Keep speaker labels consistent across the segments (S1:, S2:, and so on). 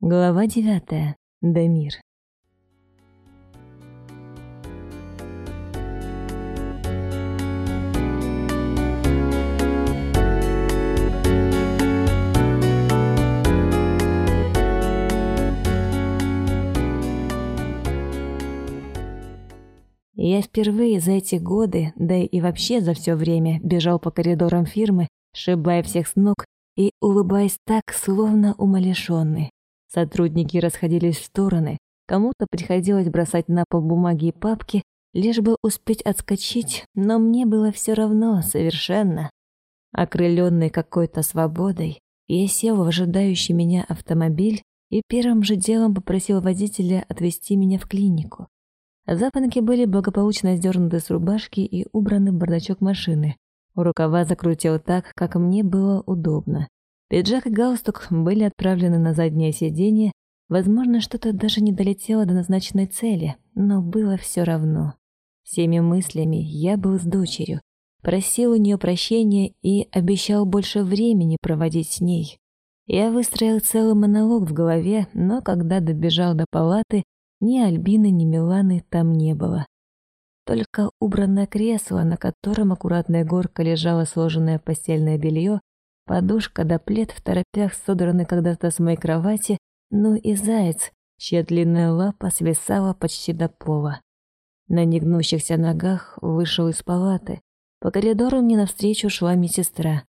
S1: Глава 9. Дамир. Я впервые за эти годы, да и вообще за все время, бежал по коридорам фирмы, шибая всех с ног и улыбаясь так, словно умалишенный. Сотрудники расходились в стороны. Кому-то приходилось бросать на пол бумаги и папки, лишь бы успеть отскочить, но мне было все равно совершенно. Окрыленный какой-то свободой, я сел в ожидающий меня автомобиль и первым же делом попросил водителя отвезти меня в клинику. Запонки были благополучно сдернуты с рубашки и убраны в бардачок машины. Рукава закрутил так, как мне было удобно. Пиджак и галстук были отправлены на заднее сиденье. Возможно, что-то даже не долетело до назначенной цели, но было все равно. Всеми мыслями я был с дочерью, просил у нее прощения и обещал больше времени проводить с ней. Я выстроил целый монолог в голове, но когда добежал до палаты, ни Альбины, ни Миланы там не было. Только убранное кресло, на котором аккуратная горка лежало сложенное постельное белье, Подушка да плед в торопях содраны когда-то с моей кровати, ну и заяц, чья длинная лапа свисала почти до пола. На негнущихся ногах вышел из палаты. По коридору мне навстречу шла медсестра.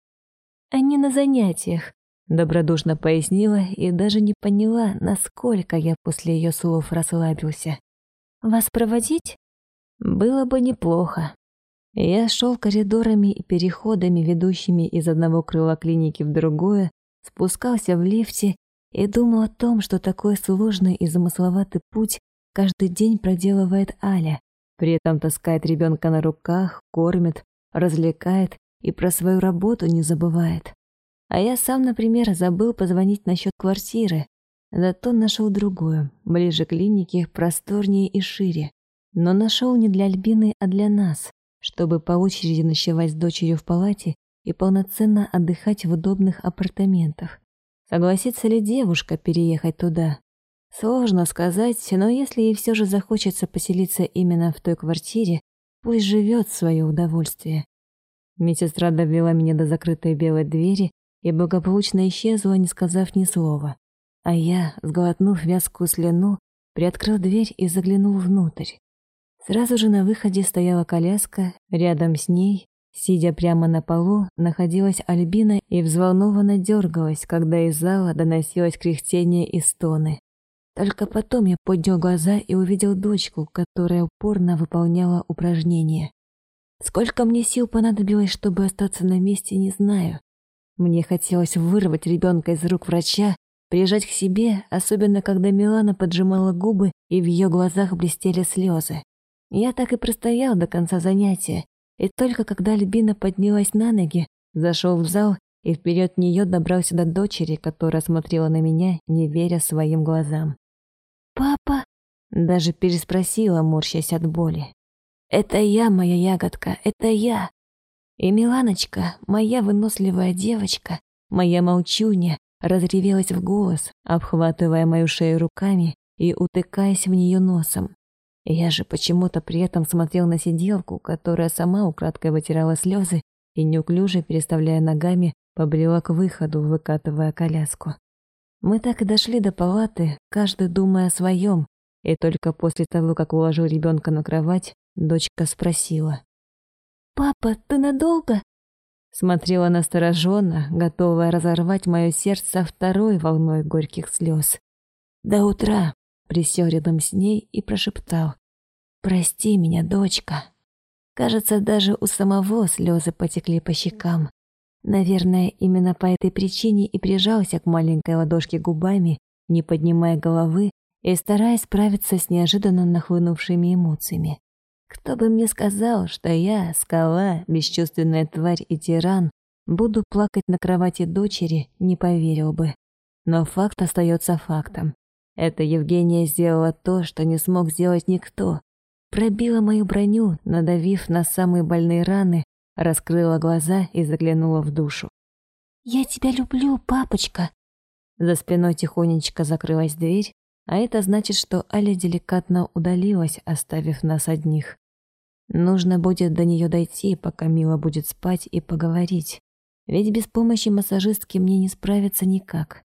S1: «Они на занятиях», — добродушно пояснила и даже не поняла, насколько я после ее слов расслабился. «Вас проводить?» «Было бы неплохо», я шел коридорами и переходами, ведущими из одного крыла клиники в другое, спускался в лифте и думал о том, что такой сложный и замысловатый путь каждый день проделывает Аля. При этом таскает ребенка на руках, кормит, развлекает и про свою работу не забывает. А я сам, например, забыл позвонить насчет квартиры, зато нашел другую, ближе к клинике, просторнее и шире. Но нашел не для Альбины, а для нас чтобы по очереди ночевать с дочерью в палате и полноценно отдыхать в удобных апартаментах. Согласится ли девушка переехать туда? Сложно сказать, но если ей все же захочется поселиться именно в той квартире, пусть живет свое удовольствие. Медсестра довела меня до закрытой белой двери и благополучно исчезла, не сказав ни слова. А я, сглотнув вязкую слюну, приоткрыл дверь и заглянул внутрь. Сразу же на выходе стояла коляска, рядом с ней, сидя прямо на полу, находилась Альбина и взволнованно дергалась, когда из зала доносилось кряхтение и стоны. Только потом я поднял глаза и увидел дочку, которая упорно выполняла упражнение. Сколько мне сил понадобилось, чтобы остаться на месте, не знаю. Мне хотелось вырвать ребенка из рук врача, прижать к себе, особенно когда Милана поджимала губы и в ее глазах блестели слезы. Я так и простоял до конца занятия, и только когда Альбина поднялась на ноги, зашел в зал и вперед нее добрался до дочери, которая смотрела на меня, не веря своим глазам. «Папа?» — даже переспросила, морщась от боли. «Это я, моя ягодка, это я!» И Миланочка, моя выносливая девочка, моя молчуня, разревелась в голос, обхватывая мою шею руками и утыкаясь в нее носом. Я же почему-то при этом смотрел на сиделку, которая сама украдкой вытирала слезы и неуклюже, переставляя ногами, побрела к выходу, выкатывая коляску. Мы так и дошли до палаты, каждый думая о своем, и только после того, как уложил ребенка на кровать, дочка спросила. «Папа, ты надолго?» Смотрела настороженно, готовая разорвать мое сердце второй волной горьких слез. «До утра», присел рядом с ней и прошептал «Прости меня, дочка». Кажется, даже у самого слезы потекли по щекам. Наверное, именно по этой причине и прижался к маленькой ладошке губами, не поднимая головы и стараясь справиться с неожиданно нахлынувшими эмоциями. Кто бы мне сказал, что я, скала, бесчувственная тварь и тиран, буду плакать на кровати дочери, не поверил бы. Но факт остается фактом. Это Евгения сделала то, что не смог сделать никто. Пробила мою броню, надавив на самые больные раны, раскрыла глаза и заглянула в душу. «Я тебя люблю, папочка!» За спиной тихонечко закрылась дверь, а это значит, что Аля деликатно удалилась, оставив нас одних. Нужно будет до нее дойти, пока Мила будет спать и поговорить. Ведь без помощи массажистки мне не справиться никак.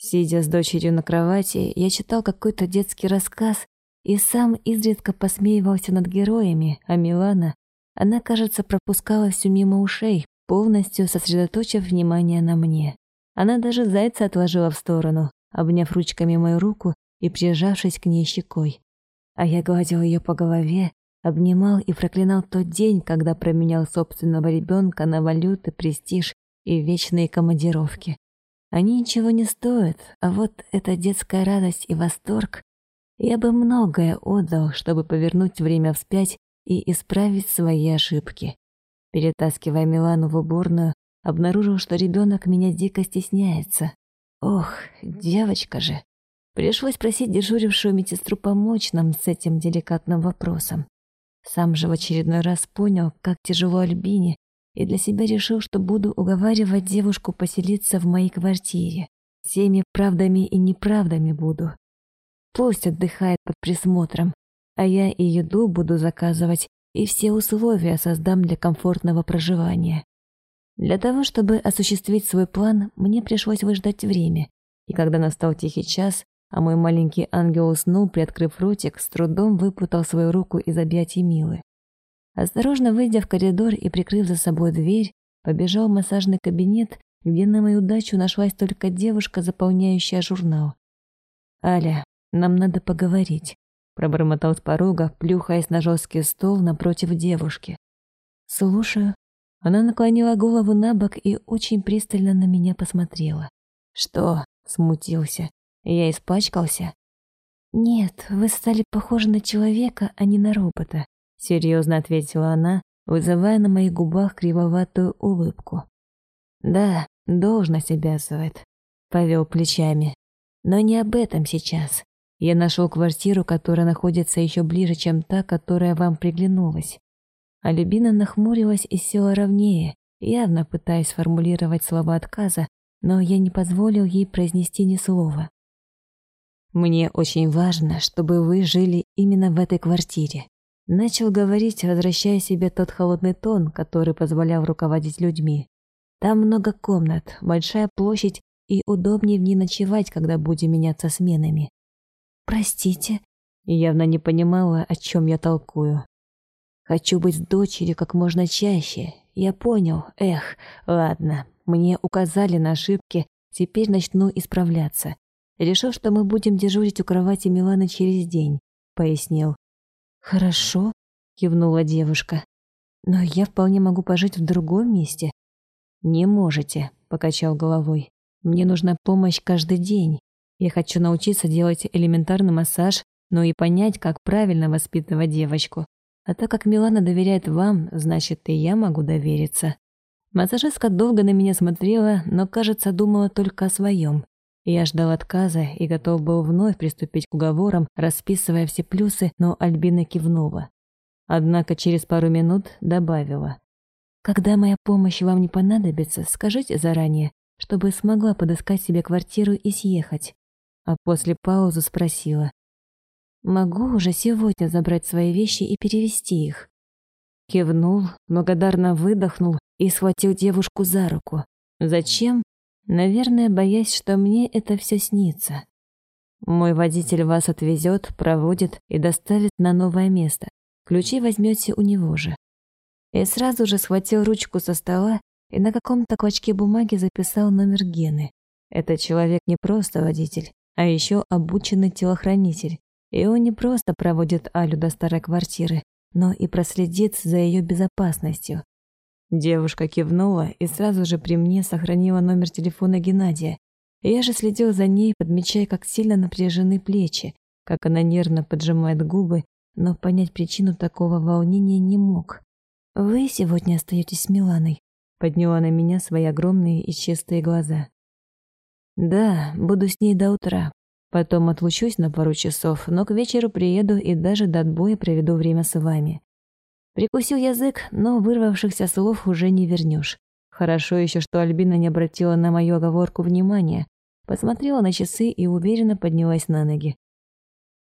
S1: Сидя с дочерью на кровати, я читал какой-то детский рассказ и сам изредка посмеивался над героями, а Милана, она, кажется, пропускала всю мимо ушей, полностью сосредоточив внимание на мне. Она даже зайца отложила в сторону, обняв ручками мою руку и прижавшись к ней щекой. А я гладил ее по голове, обнимал и проклинал тот день, когда променял собственного ребенка на валюты, престиж и вечные командировки. Они ничего не стоят, а вот эта детская радость и восторг. Я бы многое отдал, чтобы повернуть время вспять и исправить свои ошибки. Перетаскивая Милану в уборную, обнаружил, что ребенок меня дико стесняется. Ох, девочка же. Пришлось просить дежурившую медсестру помочь нам с этим деликатным вопросом. Сам же в очередной раз понял, как тяжело Альбине, и для себя решил, что буду уговаривать девушку поселиться в моей квартире. Всеми правдами и неправдами буду. Пусть отдыхает под присмотром, а я и еду буду заказывать, и все условия создам для комфортного проживания. Для того, чтобы осуществить свой план, мне пришлось выждать время. И когда настал тихий час, а мой маленький ангел уснул, приоткрыв ротик, с трудом выпутал свою руку из объятий Милы. Осторожно выйдя в коридор и прикрыв за собой дверь, побежал в массажный кабинет, где на мою удачу нашлась только девушка, заполняющая журнал. «Аля, нам надо поговорить», — пробормотал с порога, плюхаясь на жесткий стол напротив девушки. «Слушаю». Она наклонила голову на бок и очень пристально на меня посмотрела. «Что?» — смутился. «Я испачкался?» «Нет, вы стали похожи на человека, а не на робота», Серьезно ответила она, вызывая на моих губах кривоватую улыбку. Да, должность обязывает. Повел плечами. Но не об этом сейчас. Я нашел квартиру, которая находится еще ближе, чем та, которая вам приглянулась. А Любина нахмурилась и села ровнее, явно пытаясь сформулировать слова отказа, но я не позволил ей произнести ни слова. «Мне очень важно, чтобы вы жили именно в этой квартире. Начал говорить, возвращая себе тот холодный тон, который позволял руководить людьми. Там много комнат, большая площадь и удобнее в ней ночевать, когда будем меняться сменами. Простите, явно не понимала, о чем я толкую. Хочу быть с дочерью как можно чаще. Я понял. Эх, ладно. Мне указали на ошибки, теперь начну исправляться. Решил, что мы будем дежурить у кровати Миланы через день, пояснил хорошо кивнула девушка. Но я вполне могу пожить в другом месте. Не можете покачал головой. Мне нужна помощь каждый день. Я хочу научиться делать элементарный массаж но и понять как правильно воспитывать девочку. А так как милана доверяет вам значит и я могу довериться. Массажистка долго на меня смотрела но кажется думала только о своем. Я ждал отказа и готов был вновь приступить к уговорам, расписывая все плюсы, но Альбина кивнула. Однако через пару минут добавила. «Когда моя помощь вам не понадобится, скажите заранее, чтобы смогла подыскать себе квартиру и съехать». А после паузы спросила. «Могу уже сегодня забрать свои вещи и перевести их?» Кивнул, благодарно выдохнул и схватил девушку за руку. «Зачем? Наверное, боясь, что мне это все снится. Мой водитель вас отвезет, проводит и доставит на новое место. Ключи возьмете у него же. Я сразу же схватил ручку со стола и на каком-то клочке бумаги записал номер Гены. Этот человек не просто водитель, а еще обученный телохранитель. И он не просто проводит Алю до старой квартиры, но и проследит за ее безопасностью. Девушка кивнула и сразу же при мне сохранила номер телефона Геннадия. Я же следил за ней, подмечая, как сильно напряжены плечи, как она нервно поджимает губы, но понять причину такого волнения не мог. «Вы сегодня остаетесь с Миланой», — подняла на меня свои огромные и чистые глаза. «Да, буду с ней до утра. Потом отлучусь на пару часов, но к вечеру приеду и даже до отбоя проведу время с вами. Прикусил язык, но, вырвавшихся слов уже не вернешь. Хорошо еще, что Альбина не обратила на мою оговорку внимания. Посмотрела на часы и уверенно поднялась на ноги.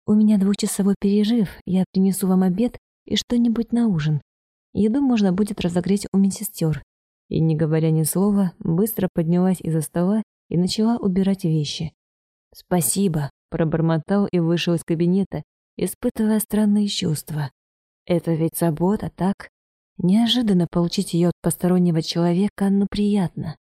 S1: «У меня двухчасовой пережив. я принесу вам обед и что-нибудь на ужин. Еду можно будет разогреть у медсестер». И, не говоря ни слова, быстро поднялась из-за стола и начала убирать вещи. «Спасибо», — пробормотал и вышел из кабинета, испытывая странные чувства. Это ведь забота, так? Неожиданно получить ее от постороннего человека, но приятно.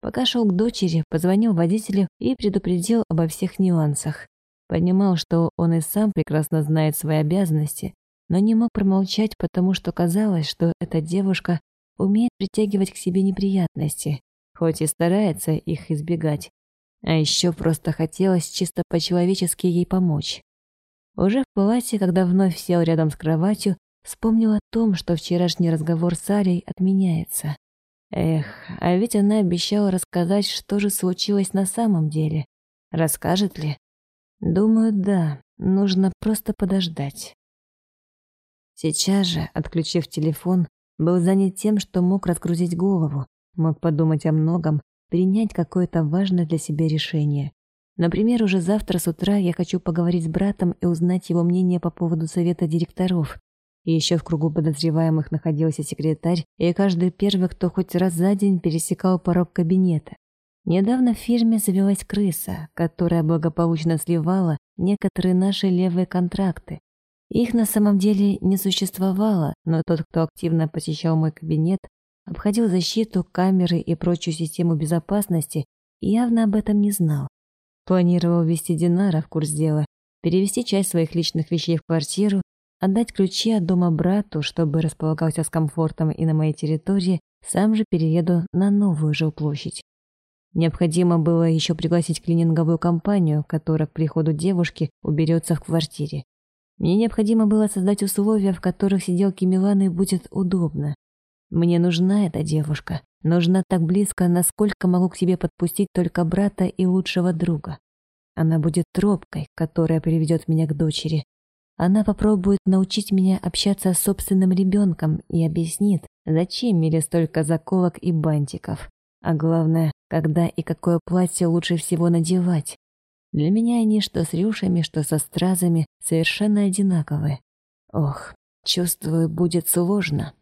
S1: Пока шел к дочери, позвонил водителю и предупредил обо всех нюансах. Понимал, что он и сам прекрасно знает свои обязанности, но не мог промолчать, потому что казалось, что эта девушка умеет притягивать к себе неприятности, хоть и старается их избегать. А еще просто хотелось чисто по-человечески ей помочь. Уже в палате, когда вновь сел рядом с кроватью, Вспомнил о том, что вчерашний разговор с Арей отменяется. Эх, а ведь она обещала рассказать, что же случилось на самом деле. Расскажет ли? Думаю, да. Нужно просто подождать. Сейчас же, отключив телефон, был занят тем, что мог разгрузить голову, мог подумать о многом, принять какое-то важное для себя решение. Например, уже завтра с утра я хочу поговорить с братом и узнать его мнение по поводу совета директоров, и еще в кругу подозреваемых находился секретарь, и каждый первый, кто хоть раз за день пересекал порог кабинета. Недавно в фирме завелась крыса, которая благополучно сливала некоторые наши левые контракты. Их на самом деле не существовало, но тот, кто активно посещал мой кабинет, обходил защиту, камеры и прочую систему безопасности, и явно об этом не знал. Планировал ввести Динара в курс дела, перевести часть своих личных вещей в квартиру Отдать ключи от дома брату, чтобы располагался с комфортом и на моей территории, сам же перееду на новую жилплощадь. Необходимо было еще пригласить клининговую компанию, которая к приходу девушки уберется в квартире. Мне необходимо было создать условия, в которых сиделке Миланы будет удобно. Мне нужна эта девушка, нужна так близко, насколько могу к себе подпустить только брата и лучшего друга. Она будет тропкой, которая приведет меня к дочери, она попробует научить меня общаться с собственным ребенком и объяснит, зачем мире столько заколок и бантиков. А главное, когда и какое платье лучше всего надевать. Для меня они что с рюшами, что со стразами совершенно одинаковы. Ох, чувствую, будет сложно.